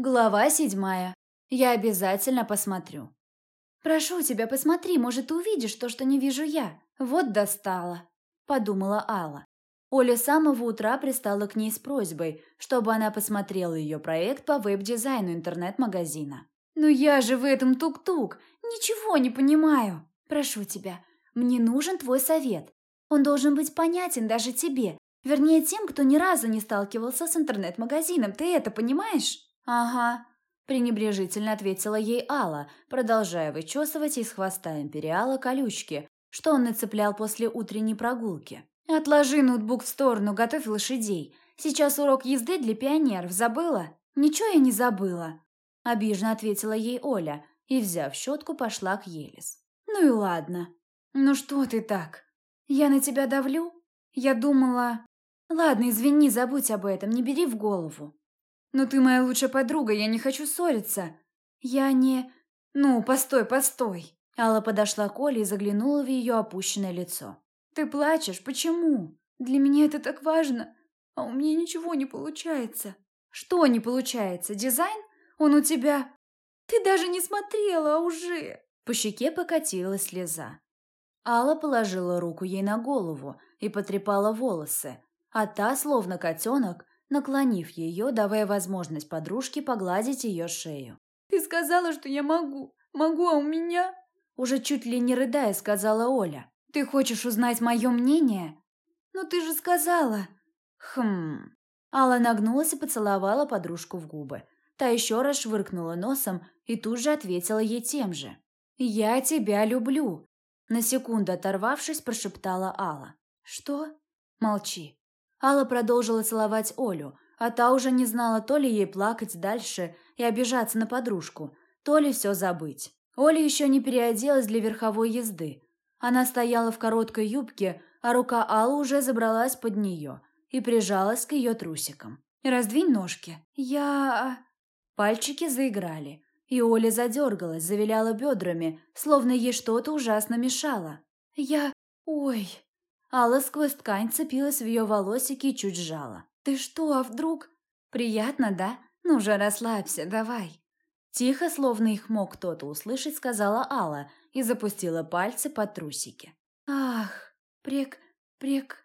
Глава седьмая. Я обязательно посмотрю. «Прошу тебя, посмотри, может, ты увидишь то, что не вижу я. Вот достала», – подумала Алла. Оля с самого утра пристала к ней с просьбой, чтобы она посмотрела ее проект по веб-дизайну интернет-магазина. «Ну я же в этом тук-тук, ничего не понимаю. Прошу тебя, мне нужен твой совет. Он должен быть понятен даже тебе, вернее тем, кто ни разу не сталкивался с интернет-магазином. Ты это понимаешь?» «Ага», – пренебрежительно ответила ей Алла, продолжая вычесывать из хвоста империала колючки, что он нацеплял после утренней прогулки. «Отложи ноутбук в сторону, готовь лошадей. Сейчас урок езды для пионеров. Забыла?» «Ничего я не забыла», – обиженно ответила ей Оля и, взяв щетку, пошла к Елис. «Ну и ладно. Ну что ты так? Я на тебя давлю? Я думала...» «Ладно, извини, забудь об этом, не бери в голову. «Но ты моя лучшая подруга, я не хочу ссориться». «Я не...» «Ну, постой, постой». Алла подошла к Оле и заглянула в ее опущенное лицо. «Ты плачешь? Почему? Для меня это так важно, а у меня ничего не получается». «Что не получается? Дизайн? Он у тебя...» «Ты даже не смотрела, а уже...» По щеке покатилась слеза. Алла положила руку ей на голову и потрепала волосы, а та, словно котенок, наклонив ее, давая возможность подружке погладить ее шею. «Ты сказала, что я могу. Могу, а у меня...» Уже чуть ли не рыдая, сказала Оля. «Ты хочешь узнать мое мнение?» «Ну ты же сказала...» «Хм...» Алла нагнулась и поцеловала подружку в губы. Та еще раз швыркнула носом и тут же ответила ей тем же. «Я тебя люблю!» На секунду оторвавшись, прошептала Алла. «Что?» «Молчи. Алла продолжила целовать Олю, а та уже не знала то ли ей плакать дальше и обижаться на подружку, то ли все забыть. Оля еще не переоделась для верховой езды. Она стояла в короткой юбке, а рука Аллы уже забралась под нее и прижалась к ее трусикам. «Раздвинь ножки». «Я...» Пальчики заиграли, и Оля задергалась, завиляла бедрами, словно ей что-то ужасно мешало. «Я... Ой...» Алла сквозь ткань цепилась в ее волосики и чуть сжала. «Ты что, а вдруг?» «Приятно, да? Ну же, расслабься, давай». Тихо, словно их мог кто-то услышать, сказала Алла и запустила пальцы под трусики. «Ах, прек... прек...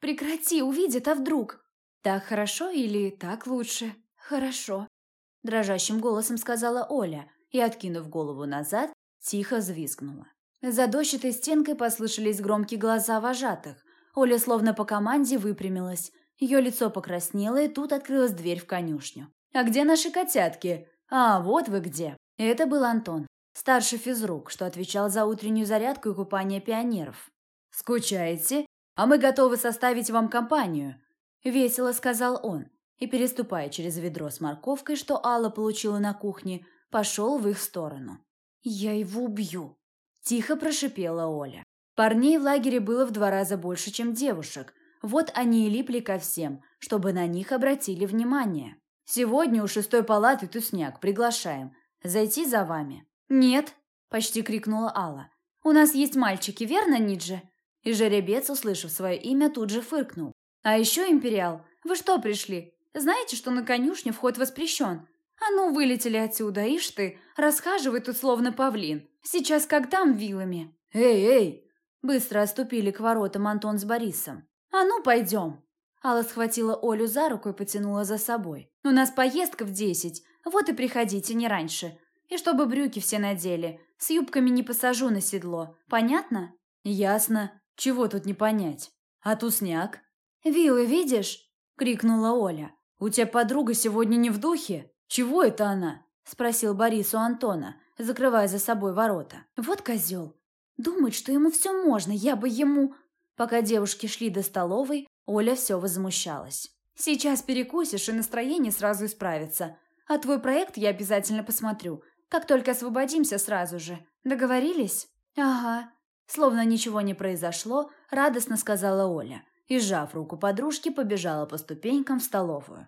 прекрати, увидит, а вдруг?» «Так хорошо или так лучше?» «Хорошо», – дрожащим голосом сказала Оля и, откинув голову назад, тихо взвизгнула. За дощатой стенкой послышались громкие глаза вожатых. Оля словно по команде выпрямилась. Ее лицо покраснело, и тут открылась дверь в конюшню. «А где наши котятки? А, вот вы где!» Это был Антон, старший физрук, что отвечал за утреннюю зарядку и купание пионеров. «Скучаете? А мы готовы составить вам компанию», – весело сказал он, и, переступая через ведро с морковкой, что Алла получила на кухне, пошел в их сторону. «Я его убью», Тихо прошипела Оля. Парней в лагере было в два раза больше, чем девушек. Вот они и липли ко всем, чтобы на них обратили внимание. «Сегодня у шестой палаты тусняк, приглашаем. Зайти за вами?» «Нет», – почти крикнула Алла. «У нас есть мальчики, верно, Ниджи?» И жеребец, услышав свое имя, тут же фыркнул. «А еще, Империал, вы что пришли? Знаете, что на конюшне вход воспрещен? А ну, вылетели отсюда, ишь ты, расхаживай тут словно павлин. Сейчас как там вилами. Эй, эй! Быстро оступили к воротам Антон с Борисом. А ну, пойдем. Алла схватила Олю за руку и потянула за собой. У нас поездка в десять, вот и приходите не раньше. И чтобы брюки все надели, с юбками не посажу на седло. Понятно? Ясно. Чего тут не понять? А тусняк? Вилы видишь? Крикнула Оля. У тебя подруга сегодня не в духе? «Чего это она?» – спросил Борис у Антона, закрывая за собой ворота. «Вот козел. Думает, что ему все можно, я бы ему...» Пока девушки шли до столовой, Оля все возмущалась. «Сейчас перекусишь, и настроение сразу исправится. А твой проект я обязательно посмотрю. Как только освободимся сразу же. Договорились?» «Ага». Словно ничего не произошло, радостно сказала Оля и, сжав руку подружки, побежала по ступенькам в столовую.